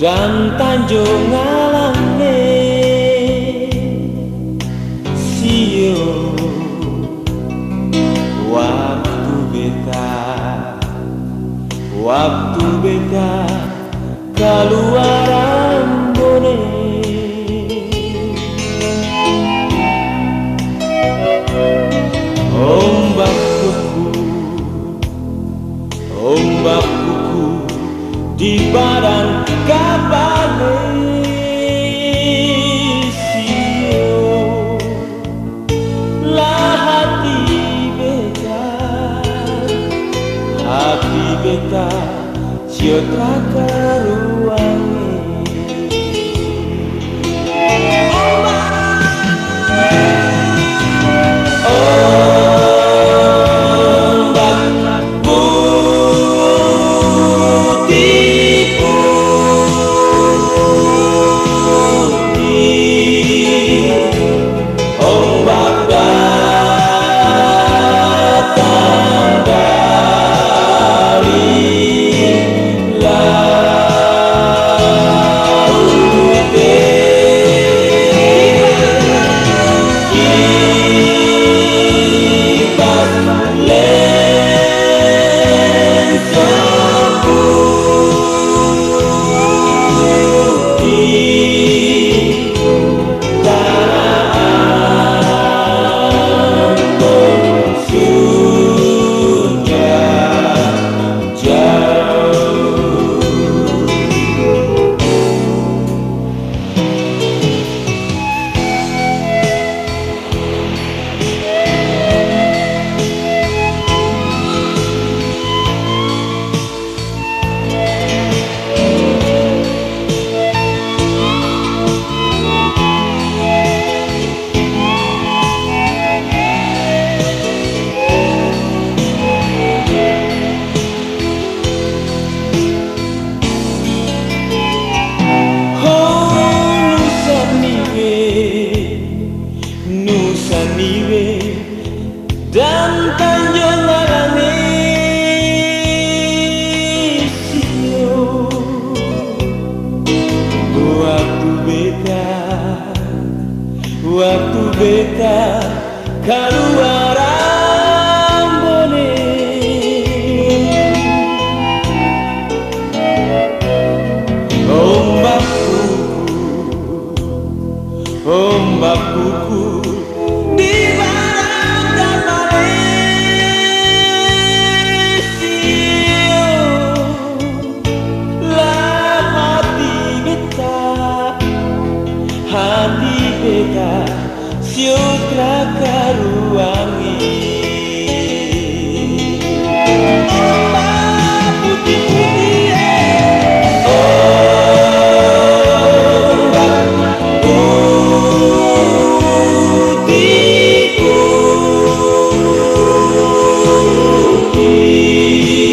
dan Tanjung Alame Sio Waktu beta. Waktu beta. Keluar Si ruang. Yeah. Waktu beta keluar hati beta siut keraka ruangi Thank.